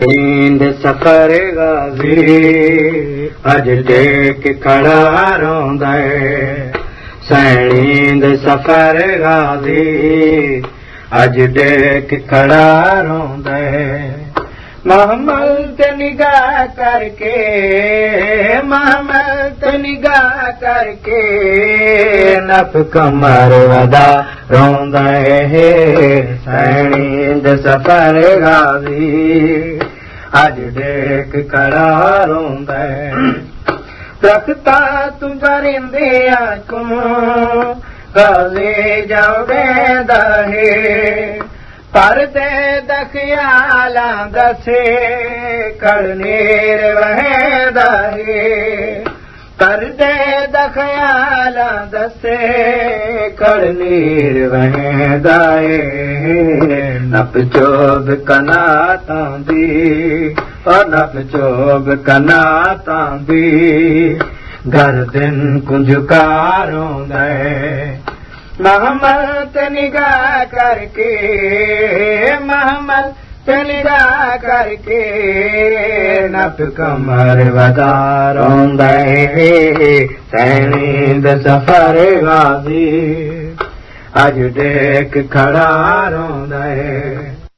نيند سفر گازي اڄ ٽيڪ کڙا روندا. سڻيند سفر گازي اڄ ٽيڪ کڙا روندا. مهمل تي نگاهه ڪرڪي مهمل تي نگاهه ڪرڪي نف ڪمر ودا روندا. سڻيند سفر گازي اڄ ڊيڪ کڙا روندا تختا تون ڪريندي آکون گازي جائو ويندا پردي دي خيالان دسي ڪڙنير وهيندا پردي دي خيالان دسي नप चोब कना तांदी नप चोब कना तांदी कारोंदा महमद निगाह करके महमद ڪرڪي نپ ڪمر وداروندا سينيند سفر گازي اڄ ڊيڪ کڙا روندا